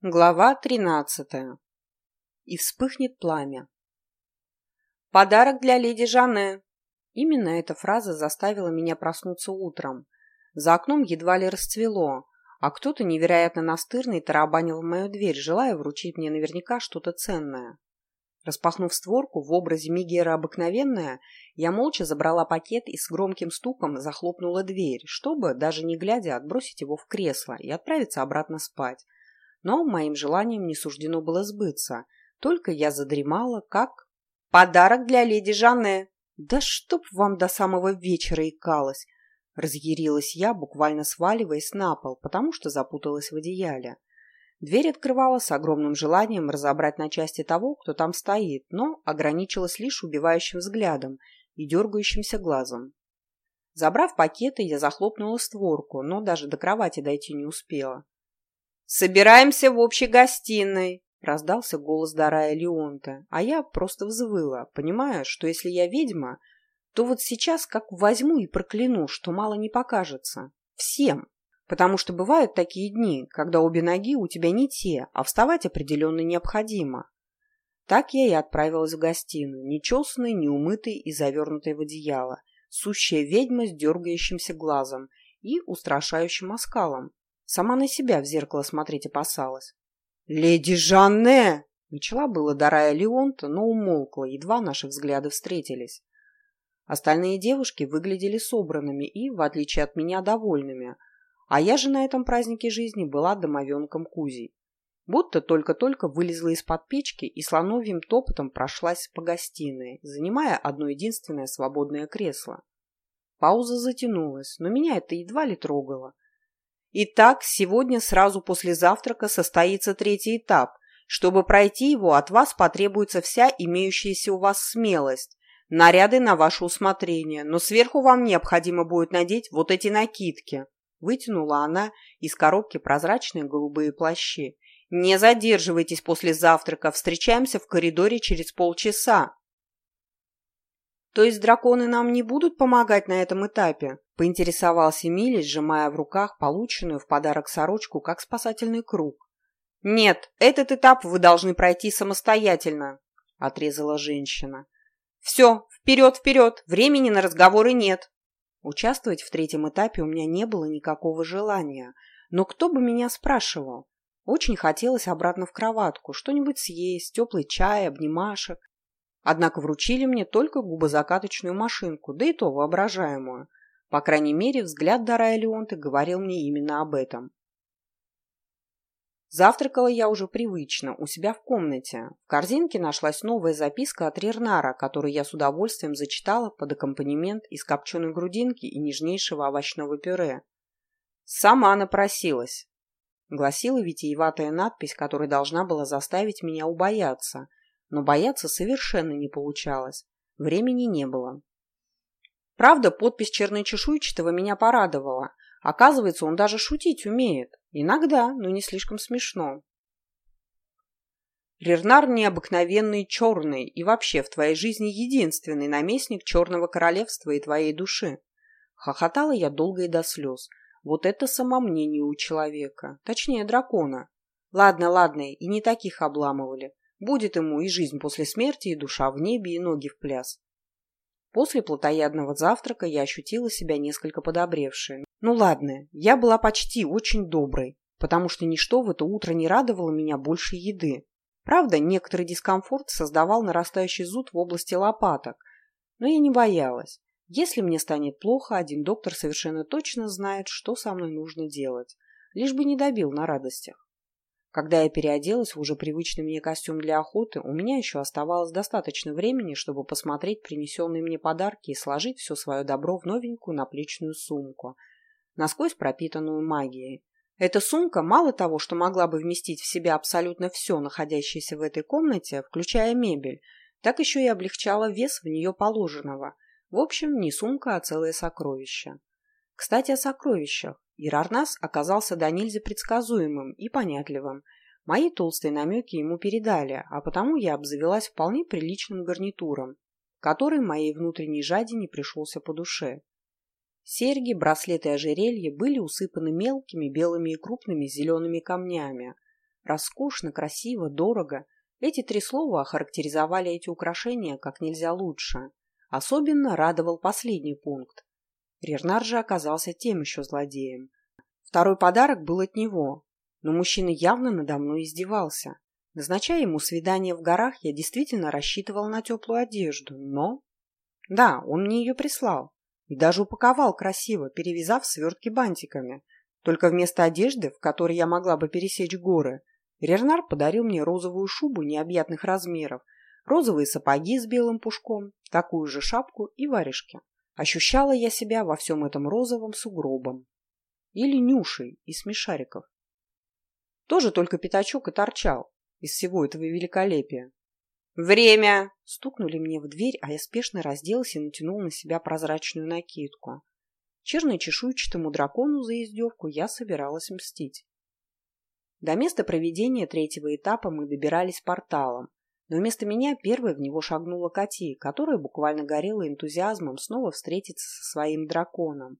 Глава тринадцатая. И вспыхнет пламя. «Подарок для леди Жанне!» Именно эта фраза заставила меня проснуться утром. За окном едва ли расцвело, а кто-то невероятно настырный тарабанил в мою дверь, желая вручить мне наверняка что-то ценное. Распахнув створку в образе Мигера обыкновенная, я молча забрала пакет и с громким стуком захлопнула дверь, чтобы, даже не глядя, отбросить его в кресло и отправиться обратно спать но моим желанием не суждено было сбыться. Только я задремала, как... «Подарок для леди Жанне!» «Да чтоб вам до самого вечера икалось!» Разъярилась я, буквально сваливаясь на пол, потому что запуталась в одеяле. Дверь открывала с огромным желанием разобрать на части того, кто там стоит, но ограничилась лишь убивающим взглядом и дергающимся глазом. Забрав пакеты, я захлопнула створку, но даже до кровати дойти не успела. «Собираемся в общей гостиной!» — раздался голос Дарая Леонта, а я просто взвыла, понимая, что если я ведьма, то вот сейчас как возьму и прокляну, что мало не покажется. Всем. Потому что бывают такие дни, когда обе ноги у тебя не те, а вставать определенно необходимо. Так я и отправилась в гостиную, нечесанной, неумытой и завернутой в одеяло, сущая ведьма с дергающимся глазом и устрашающим оскалом, Сама на себя в зеркало смотреть опасалась. «Леди Жанне!» Начала было Дарая Леонта, но умолкла, едва наши взгляды встретились. Остальные девушки выглядели собранными и, в отличие от меня, довольными, а я же на этом празднике жизни была домовенком Кузей. Будто только-только вылезла из-под печки и слоновьим топотом прошлась по гостиной, занимая одно единственное свободное кресло. Пауза затянулась, но меня это едва ли трогало. Итак, сегодня сразу после завтрака состоится третий этап. Чтобы пройти его, от вас потребуется вся имеющаяся у вас смелость. Наряды на ваше усмотрение, но сверху вам необходимо будет надеть вот эти накидки. Вытянула она из коробки прозрачные голубые плащи. Не задерживайтесь после завтрака, встречаемся в коридоре через полчаса. То есть драконы нам не будут помогать на этом этапе? Поинтересовался Милли, сжимая в руках полученную в подарок сорочку как спасательный круг. «Нет, этот этап вы должны пройти самостоятельно», — отрезала женщина. «Все, вперед, вперед, времени на разговоры нет». Участвовать в третьем этапе у меня не было никакого желания, но кто бы меня спрашивал? Очень хотелось обратно в кроватку, что-нибудь съесть, теплый чай, обнимашек. Однако вручили мне только губозакаточную машинку, да и то воображаемую. По крайней мере, взгляд Дарая Леонты говорил мне именно об этом. Завтракала я уже привычно, у себя в комнате. В корзинке нашлась новая записка от Рернара, которую я с удовольствием зачитала под аккомпанемент из копченой грудинки и нежнейшего овощного пюре. «Сама напросилась», — гласила витиеватая надпись, которая должна была заставить меня убояться. Но бояться совершенно не получалось. Времени не было. Правда, подпись черночешуйчатого меня порадовала. Оказывается, он даже шутить умеет. Иногда, но не слишком смешно. Рернар необыкновенный черный и вообще в твоей жизни единственный наместник черного королевства и твоей души. Хохотала я долго и до слез. Вот это самомнение у человека, точнее дракона. Ладно, ладно, и не таких обламывали. Будет ему и жизнь после смерти, и душа в небе, и ноги в пляс. После плотоядного завтрака я ощутила себя несколько подобревшей. Ну ладно, я была почти очень доброй, потому что ничто в это утро не радовало меня больше еды. Правда, некоторый дискомфорт создавал нарастающий зуд в области лопаток, но я не боялась. Если мне станет плохо, один доктор совершенно точно знает, что со мной нужно делать, лишь бы не добил на радостях. Когда я переоделась в уже привычный мне костюм для охоты, у меня еще оставалось достаточно времени, чтобы посмотреть принесенные мне подарки и сложить все свое добро в новенькую наплечную сумку, насквозь пропитанную магией. Эта сумка мало того, что могла бы вместить в себя абсолютно все, находящееся в этой комнате, включая мебель, так еще и облегчала вес в нее положенного. В общем, не сумка, а целое сокровище. Кстати, о сокровищах. Ирарнас оказался до нельзя предсказуемым и понятливым. Мои толстые намеки ему передали, а потому я обзавелась вполне приличным гарнитуром, который моей внутренней жадине пришелся по душе. Серьги, браслеты и ожерелья были усыпаны мелкими белыми и крупными зелеными камнями. Роскошно, красиво, дорого. Эти три слова охарактеризовали эти украшения как нельзя лучше. Особенно радовал последний пункт. Рернар же оказался тем еще злодеем. Второй подарок был от него, но мужчина явно надо мной издевался. Назначая ему свидание в горах, я действительно рассчитывал на теплую одежду, но... Да, он мне ее прислал. И даже упаковал красиво, перевязав свертки бантиками. Только вместо одежды, в которой я могла бы пересечь горы, Рернар подарил мне розовую шубу необъятных размеров, розовые сапоги с белым пушком, такую же шапку и варежки. Ощущала я себя во всем этом розовом сугробом. Или нюшей из смешариков. Тоже только пятачок и торчал из всего этого великолепия. «Время!» – стукнули мне в дверь, а я спешно разделась и натянул на себя прозрачную накидку. Черно-чешуйчатому дракону за издевку я собиралась мстить. До места проведения третьего этапа мы добирались порталом, но вместо меня первой в него шагнула Кати, которая буквально горела энтузиазмом снова встретиться со своим драконом.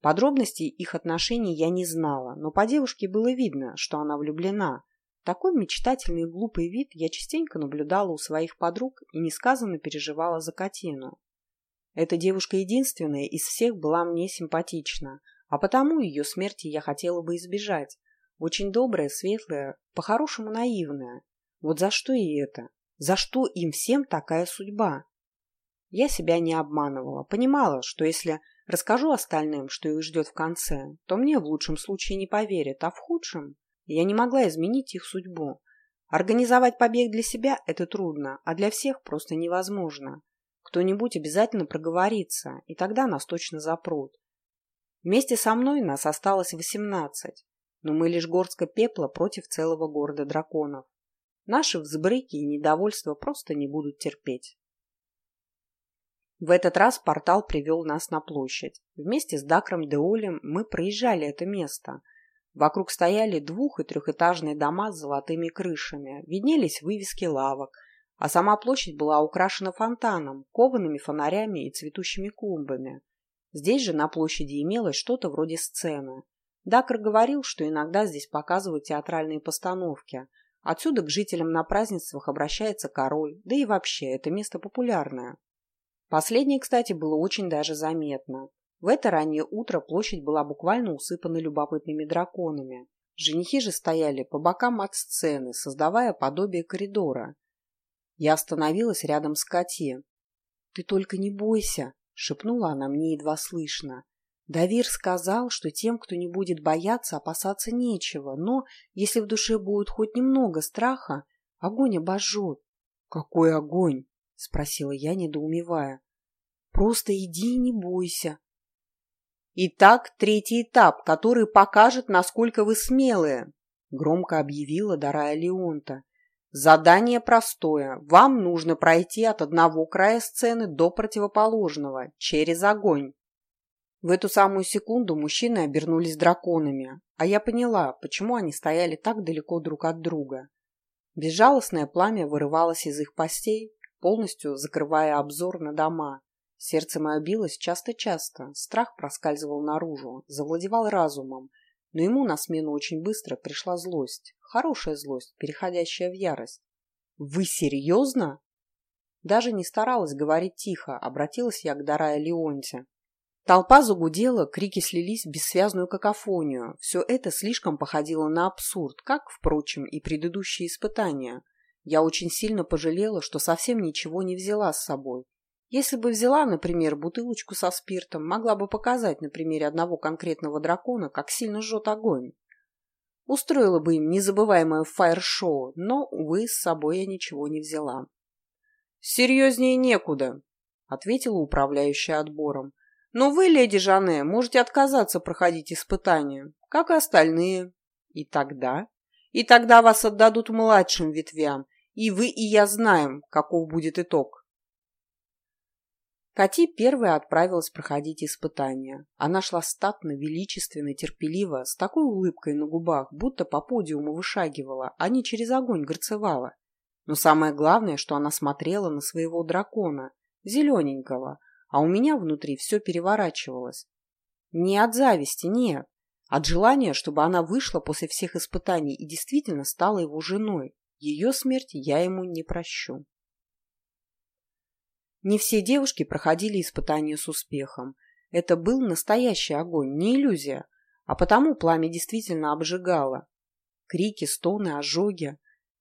Подробностей их отношений я не знала, но по девушке было видно, что она влюблена. Такой мечтательный и глупый вид я частенько наблюдала у своих подруг и несказанно переживала за Катину. Эта девушка единственная из всех была мне симпатична, а потому ее смерти я хотела бы избежать. Очень добрая, светлая, по-хорошему наивная. Вот за что ей это? За что им всем такая судьба? Я себя не обманывала, понимала, что если расскажу остальным, что их ждет в конце, то мне в лучшем случае не поверят, а в худшем я не могла изменить их судьбу. Организовать побег для себя – это трудно, а для всех просто невозможно. Кто-нибудь обязательно проговорится, и тогда нас точно запрут. Вместе со мной нас осталось восемнадцать, но мы лишь горстка пепла против целого города драконов. Наши взбрыки и недовольство просто не будут терпеть. В этот раз портал привел нас на площадь. Вместе с Дакром Деолем мы проезжали это место. Вокруг стояли двух- и трехэтажные дома с золотыми крышами, виднелись вывески лавок, а сама площадь была украшена фонтаном, коваными фонарями и цветущими клумбами. Здесь же на площади имелось что-то вроде сцены. Дакр говорил, что иногда здесь показывают театральные постановки. Отсюда к жителям на празднествах обращается король, да и вообще это место популярное. Последнее, кстати, было очень даже заметно. В это раннее утро площадь была буквально усыпана любопытными драконами. Женихи же стояли по бокам от сцены, создавая подобие коридора. Я остановилась рядом с Кати. «Ты только не бойся», — шепнула она мне едва слышно. Давир сказал, что тем, кто не будет бояться, опасаться нечего, но если в душе будет хоть немного страха, огонь обожжет. «Какой огонь?» — спросила я, недоумевая. «Просто иди и не бойся». «Итак, третий этап, который покажет, насколько вы смелые», — громко объявила Дарая Леонта. Задание простое. Вам нужно пройти от одного края сцены до противоположного, через огонь. В эту самую секунду мужчины обернулись драконами, а я поняла, почему они стояли так далеко друг от друга. Безжалостное пламя вырывалось из их постей, полностью закрывая обзор на дома. Сердце мое билось часто-часто, страх проскальзывал наружу, завладевал разумом, но ему на смену очень быстро пришла злость. Хорошая злость, переходящая в ярость. «Вы серьезно?» Даже не старалась говорить тихо, обратилась я к Дарая Леонте. Толпа загудела, крики слились в бессвязную какофонию. Все это слишком походило на абсурд, как, впрочем, и предыдущие испытания. Я очень сильно пожалела, что совсем ничего не взяла с собой. Если бы взяла, например, бутылочку со спиртом, могла бы показать на примере одного конкретного дракона, как сильно жжет огонь. Устроила бы им незабываемое фаер-шоу, но, увы, с собой я ничего не взяла. «Серьезнее некуда», — ответила управляющая отбором. «Но вы, леди Жанне, можете отказаться проходить испытания, как и остальные. И тогда? И тогда вас отдадут младшим ветвям, и вы и я знаем, каков будет итог». Кати первая отправилась проходить испытания. Она шла статно, величественно, терпеливо, с такой улыбкой на губах, будто по подиуму вышагивала, а не через огонь горцевала. Но самое главное, что она смотрела на своего дракона, зелененького, а у меня внутри все переворачивалось. Не от зависти, нет. От желания, чтобы она вышла после всех испытаний и действительно стала его женой. Ее смерть я ему не прощу. Не все девушки проходили испытания с успехом. Это был настоящий огонь, не иллюзия, а потому пламя действительно обжигало. Крики, стоны, ожоги.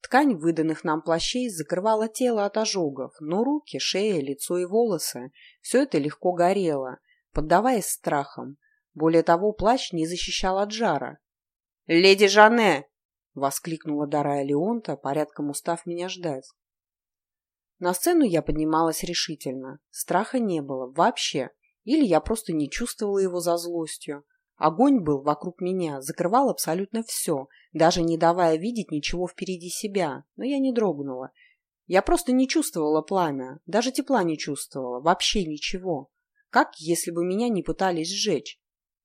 Ткань выданных нам плащей закрывала тело от ожогов, но руки, шея, лицо и волосы – все это легко горело, поддаваясь страхам. Более того, плащ не защищал от жара. «Леди Жанне!» – воскликнула Дарая Леонта, порядком устав меня ждать. На сцену я поднималась решительно. Страха не было. Вообще. Или я просто не чувствовала его за злостью. Огонь был вокруг меня, закрывал абсолютно все, даже не давая видеть ничего впереди себя. Но я не дрогнула. Я просто не чувствовала пламя, даже тепла не чувствовала, вообще ничего. Как если бы меня не пытались сжечь.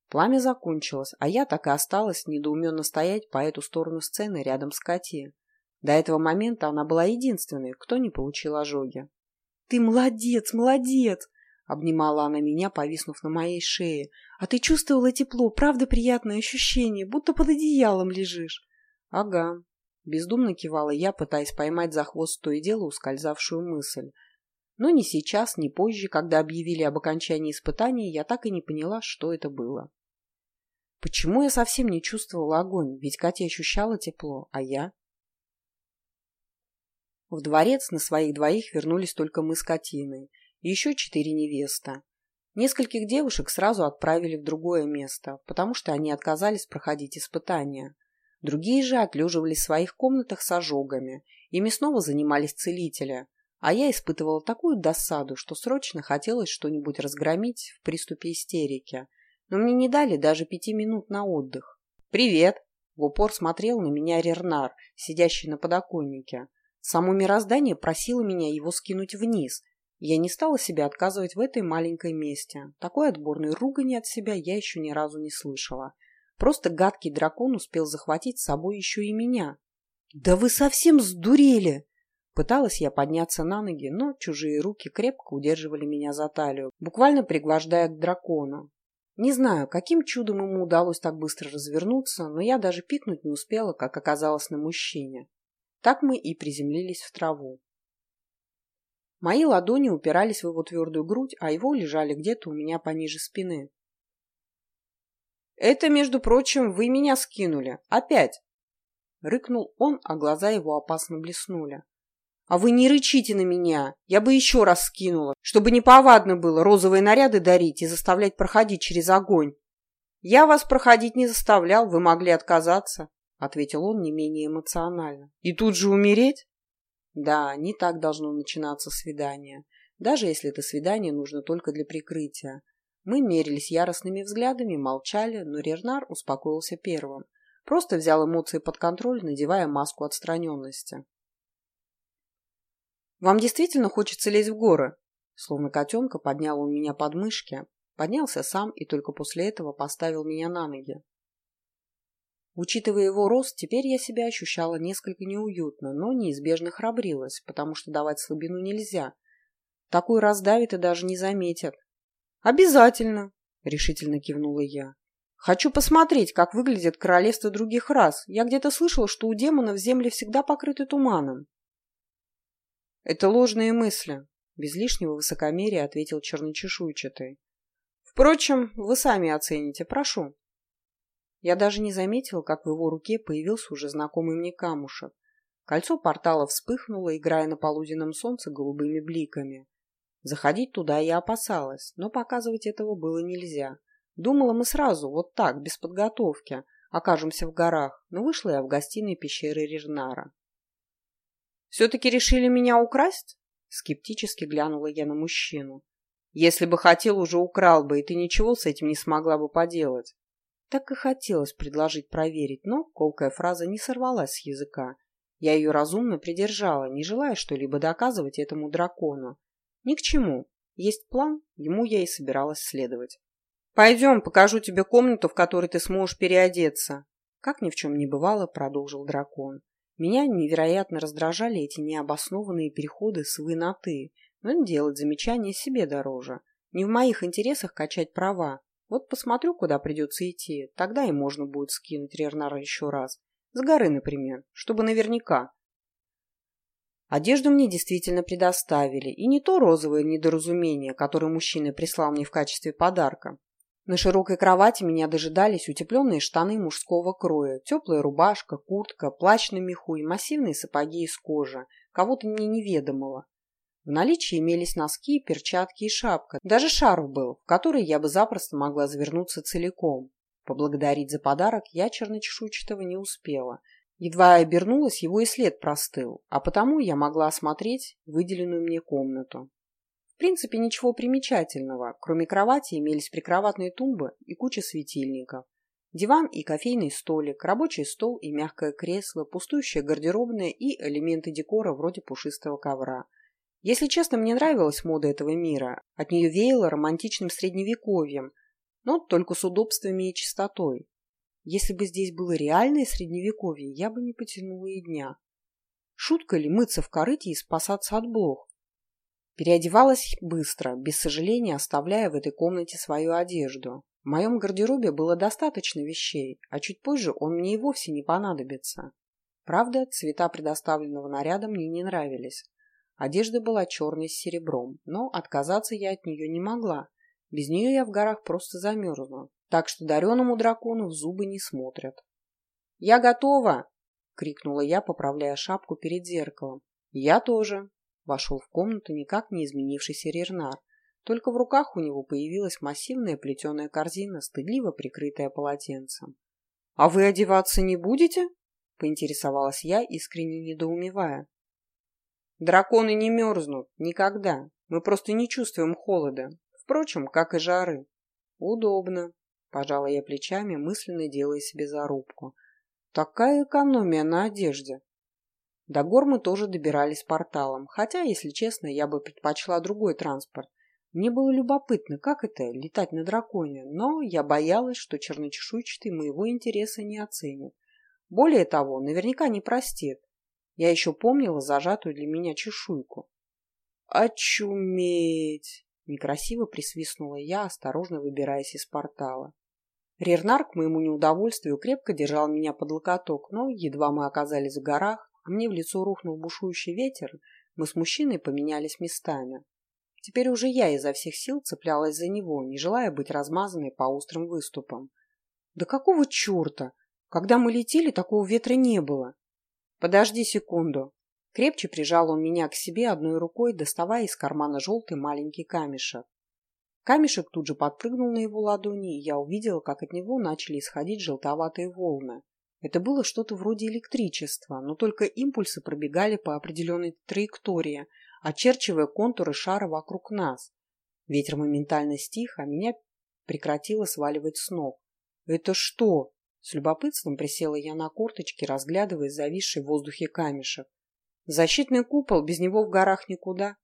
Пламя закончилось, а я так и осталась недоуменно стоять по эту сторону сцены рядом с Кати. До этого момента она была единственной, кто не получил ожоги. «Ты молодец, молодец!» — обнимала она меня, повиснув на моей шее. «А ты чувствовала тепло, правда приятное ощущение, будто под одеялом лежишь?» «Ага», — бездумно кивала я, пытаясь поймать за хвост то и дело ускользавшую мысль. Но ни сейчас, ни позже, когда объявили об окончании испытаний, я так и не поняла, что это было. Почему я совсем не чувствовала огонь? Ведь Катя ощущала тепло, а я? В дворец на своих двоих вернулись только мы с Катиной еще четыре невеста. Нескольких девушек сразу отправили в другое место, потому что они отказались проходить испытания. Другие же отлеживались в своих комнатах с ожогами, ими снова занимались целители, а я испытывала такую досаду, что срочно хотелось что-нибудь разгромить в приступе истерики. Но мне не дали даже пяти минут на отдых. «Привет!» – в упор смотрел на меня Рернар, сидящий на подоконнике. Само мироздание просило меня его скинуть вниз. Я не стала себе отказывать в этой маленькой месте. Такой отборной ругани от себя я еще ни разу не слышала. Просто гадкий дракон успел захватить с собой еще и меня. «Да вы совсем сдурели!» Пыталась я подняться на ноги, но чужие руки крепко удерживали меня за талию, буквально пригвождая к дракону. Не знаю, каким чудом ему удалось так быстро развернуться, но я даже пикнуть не успела, как оказалось на мужчине. Так мы и приземлились в траву. Мои ладони упирались в его твердую грудь, а его лежали где-то у меня пониже спины. «Это, между прочим, вы меня скинули. Опять!» Рыкнул он, а глаза его опасно блеснули. «А вы не рычите на меня! Я бы еще раз скинула, чтобы неповадно было розовые наряды дарить и заставлять проходить через огонь. Я вас проходить не заставлял, вы могли отказаться ответил он не менее эмоционально. И тут же умереть? Да, не так должно начинаться свидание. Даже если это свидание нужно только для прикрытия. Мы мерились яростными взглядами, молчали, но Рернар успокоился первым. Просто взял эмоции под контроль, надевая маску отстраненности. «Вам действительно хочется лезть в горы?» Словно котенка поднял он меня под мышки, поднялся сам и только после этого поставил меня на ноги. Учитывая его рост, теперь я себя ощущала несколько неуютно, но неизбежно храбрилась, потому что давать слабину нельзя. Такой раздавит и даже не заметят. «Обязательно!» — решительно кивнула я. «Хочу посмотреть, как выглядит королевство других рас. Я где-то слышала, что у демонов земли всегда покрыты туманом». «Это ложные мысли», — без лишнего высокомерия ответил черночешуйчатый. «Впрочем, вы сами оцените, прошу». Я даже не заметила, как в его руке появился уже знакомый мне камушек. Кольцо портала вспыхнуло, играя на полуденном солнце голубыми бликами. Заходить туда я опасалась, но показывать этого было нельзя. Думала мы сразу, вот так, без подготовки, окажемся в горах, но вышла я в гостиной пещеры Рернара. «Все-таки решили меня украсть?» Скептически глянула я на мужчину. «Если бы хотел, уже украл бы, и ты ничего с этим не смогла бы поделать». Так и хотелось предложить проверить, но колкая фраза не сорвалась с языка. Я ее разумно придержала, не желая что-либо доказывать этому дракону. Ни к чему. Есть план, ему я и собиралась следовать. «Пойдем, покажу тебе комнату, в которой ты сможешь переодеться». Как ни в чем не бывало, продолжил дракон. Меня невероятно раздражали эти необоснованные переходы с «вы» на «ты», но делать замечания себе дороже. Не в моих интересах качать права, Вот посмотрю, куда придется идти, тогда и можно будет скинуть Рернара еще раз. С горы, например, чтобы наверняка. Одежду мне действительно предоставили, и не то розовое недоразумение, которое мужчина прислал мне в качестве подарка. На широкой кровати меня дожидались утепленные штаны мужского кроя, теплая рубашка, куртка, плащ на меху и массивные сапоги из кожи, кого-то мне неведомого. В наличии имелись носки, перчатки и шапка. Даже шарф был, в который я бы запросто могла завернуться целиком. Поблагодарить за подарок я черночешуйчатого не успела. Едва я обернулась, его и след простыл, а потому я могла осмотреть выделенную мне комнату. В принципе, ничего примечательного. Кроме кровати имелись прикроватные тумбы и куча светильников. Диван и кофейный столик, рабочий стол и мягкое кресло, пустующая гардеробная и элементы декора вроде пушистого ковра – если честно, мне нравилась мода этого мира. От нее веяло романтичным средневековьем, но только с удобствами и чистотой. Если бы здесь было реальное средневековье, я бы не потянула и дня. Шутка ли мыться в корыте и спасаться от блох? Переодевалась быстро, без сожаления оставляя в этой комнате свою одежду. В моем гардеробе было достаточно вещей, а чуть позже он мне и вовсе не понадобится. Правда, цвета предоставленного наряда мне не нравились. Одежда была черной с серебром, но отказаться я от нее не могла. Без нее я в горах просто замерзну, так что дареному дракону в зубы не смотрят. «Я готова!» — крикнула я, поправляя шапку перед зеркалом. «Я тоже!» — вошел в комнату никак не изменившийся Рернар. Только в руках у него появилась массивная плетеная корзина, стыдливо прикрытая полотенцем. «А вы одеваться не будете?» — поинтересовалась я, искренне недоумевая. Драконы не мерзнут. Никогда. Мы просто не чувствуем холода. Впрочем, как и жары. Удобно. Пожала я плечами, мысленно делая себе зарубку. Такая экономия на одежде. До гор мы тоже добирались порталом, хотя, если честно, я бы предпочла другой транспорт. Мне было любопытно, как это — летать на драконе, но я боялась, что черночешуйчатый моего интереса не оценит. Более того, наверняка не простит. Я еще помнила зажатую для меня чешуйку. «Очуметь!» — некрасиво присвистнула я, осторожно выбираясь из портала. Рернар, к моему неудовольствию, крепко держал меня под локоток, но едва мы оказались в горах, а мне в лицо рухнул бушующий ветер, мы с мужчиной поменялись местами. Теперь уже я изо всех сил цеплялась за него, не желая быть размазанной по острым выступам. «Да какого черта? Когда мы летели, такого ветра не было!» «Подожди секунду». Крепче прижал он меня к себе одной рукой, доставая из кармана желтый маленький камешек. Камешек тут же подпрыгнул на его ладони, и я увидела, как от него начали исходить желтоватые волны. Это было что-то вроде электричества, но только импульсы пробегали по определенной траектории, очерчивая контуры шара вокруг нас. Ветер моментально стих, а меня прекратило сваливать с ног. «Это что?» С любопытством присела я на корточки, разглядывая зависший в воздухе камешек. Защитный купол, без него в горах никуда.